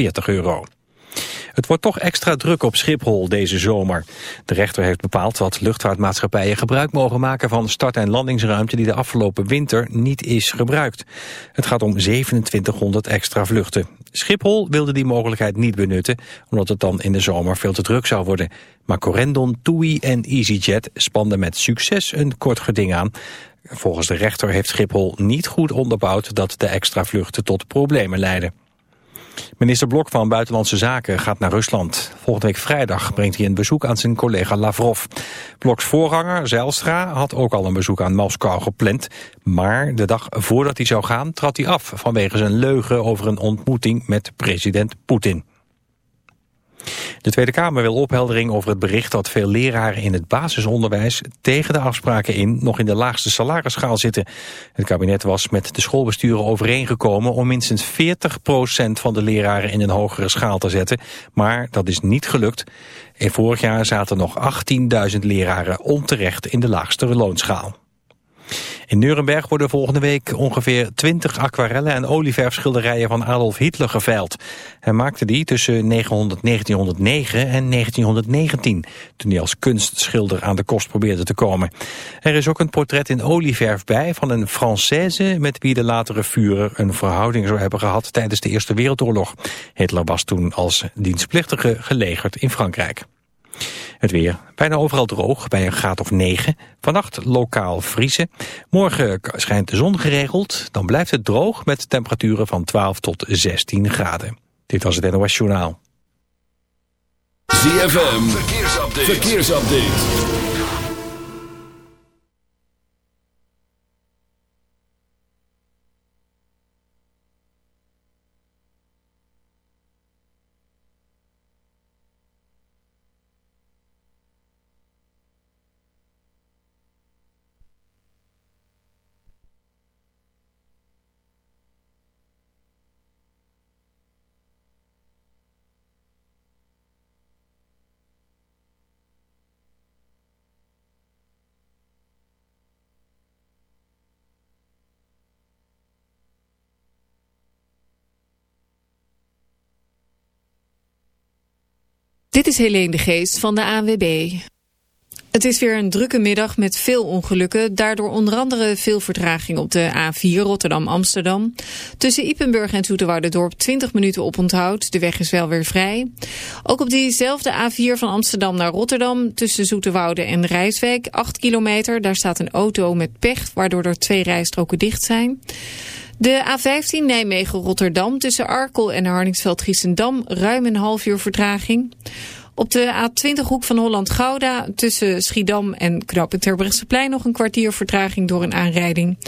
40 euro. Het wordt toch extra druk op Schiphol deze zomer. De rechter heeft bepaald dat luchtvaartmaatschappijen gebruik mogen maken van start- en landingsruimte die de afgelopen winter niet is gebruikt. Het gaat om 2700 extra vluchten. Schiphol wilde die mogelijkheid niet benutten, omdat het dan in de zomer veel te druk zou worden. Maar Corendon, TUI en EasyJet spanden met succes een kort geding aan. Volgens de rechter heeft Schiphol niet goed onderbouwd dat de extra vluchten tot problemen leiden. Minister Blok van Buitenlandse Zaken gaat naar Rusland. Volgende week vrijdag brengt hij een bezoek aan zijn collega Lavrov. Bloks voorganger, Zijlstra, had ook al een bezoek aan Moskou gepland. Maar de dag voordat hij zou gaan, trad hij af... vanwege zijn leugen over een ontmoeting met president Poetin. De Tweede Kamer wil opheldering over het bericht dat veel leraren in het basisonderwijs tegen de afspraken in nog in de laagste salarisschaal zitten. Het kabinet was met de schoolbesturen overeengekomen om minstens 40% van de leraren in een hogere schaal te zetten, maar dat is niet gelukt. In vorig jaar zaten nog 18.000 leraren onterecht in de laagste loonschaal. In Nuremberg worden volgende week ongeveer 20 aquarellen en olieverfschilderijen van Adolf Hitler geveild. Hij maakte die tussen 1909 en 1919, toen hij als kunstschilder aan de kost probeerde te komen. Er is ook een portret in olieverf bij van een Française met wie de latere Führer een verhouding zou hebben gehad tijdens de Eerste Wereldoorlog. Hitler was toen als dienstplichtige gelegerd in Frankrijk. Het weer bijna overal droog, bij een graad of 9. Vannacht lokaal vriezen. Morgen schijnt de zon geregeld. Dan blijft het droog met temperaturen van 12 tot 16 graden. Dit was het NOS Journaal. ZFM, verkeersupdate. verkeersupdate. Dit is Helene de Geest van de ANWB. Het is weer een drukke middag met veel ongelukken. Daardoor onder andere veel vertraging op de A4 Rotterdam-Amsterdam. Tussen Ipenburg en Dorp 20 minuten op onthoud. De weg is wel weer vrij. Ook op diezelfde A4 van Amsterdam naar Rotterdam... tussen Zoeterwoude en Rijswijk 8 kilometer. Daar staat een auto met pech... waardoor er twee rijstroken dicht zijn. De A15 Nijmegen-Rotterdam tussen Arkel en Harningsveld-Giessendam ruim een half uur vertraging. Op de A20 hoek van Holland-Gouda tussen Schiedam en Knooppunt Terbrechtseplein nog een kwartier vertraging door een aanrijding.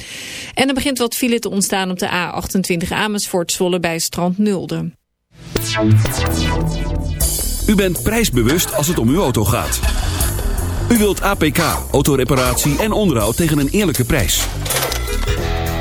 En er begint wat file te ontstaan op de A28 Amersfoort-Zwolle bij Strand Nulde. U bent prijsbewust als het om uw auto gaat. U wilt APK, autoreparatie en onderhoud tegen een eerlijke prijs.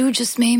you just made.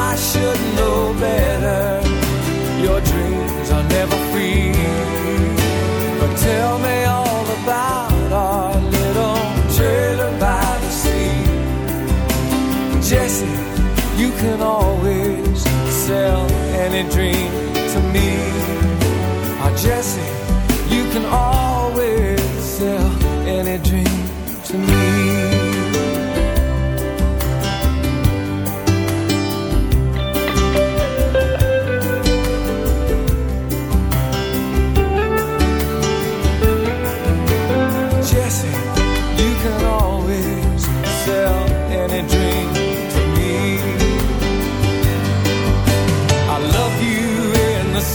any dream to me. Oh, Jesse, you can always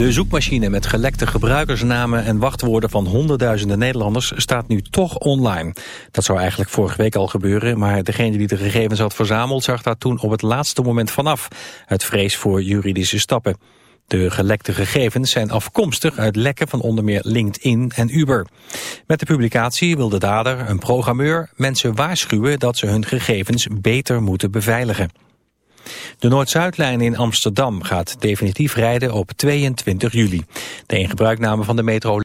De zoekmachine met gelekte gebruikersnamen en wachtwoorden van honderdduizenden Nederlanders staat nu toch online. Dat zou eigenlijk vorige week al gebeuren, maar degene die de gegevens had verzameld zag daar toen op het laatste moment vanaf. Het vrees voor juridische stappen. De gelekte gegevens zijn afkomstig uit lekken van onder meer LinkedIn en Uber. Met de publicatie wil de dader, een programmeur, mensen waarschuwen dat ze hun gegevens beter moeten beveiligen. De Noord-Zuidlijn in Amsterdam gaat definitief rijden op 22 juli. De ingebruikname van de metro